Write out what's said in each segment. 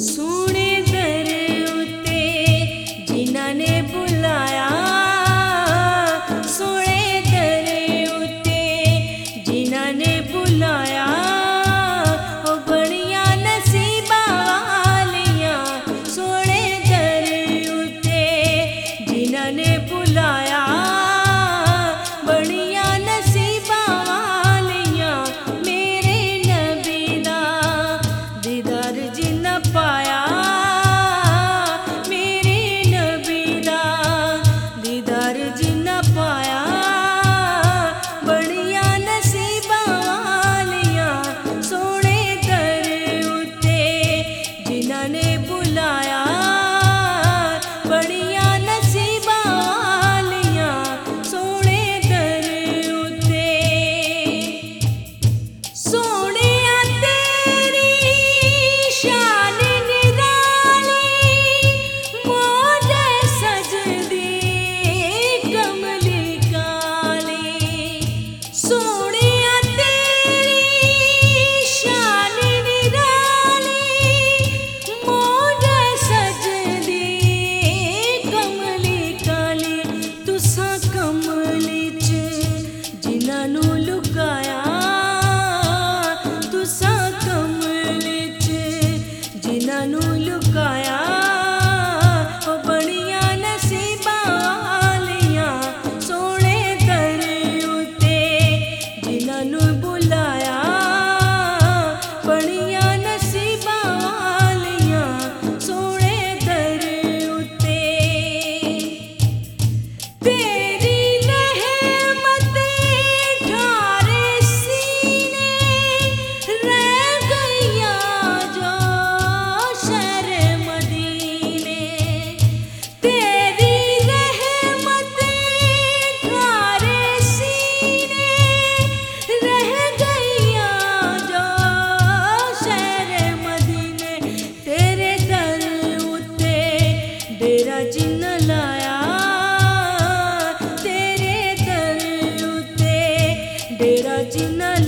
سو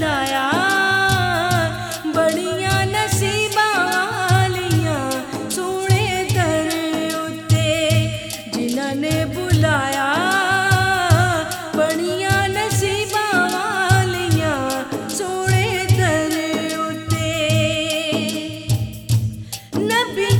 بنایا بڑیاں نصیبہ والیاں سونے در نے بلایا بڑیاں نصیبہ والیاں در اتے نبی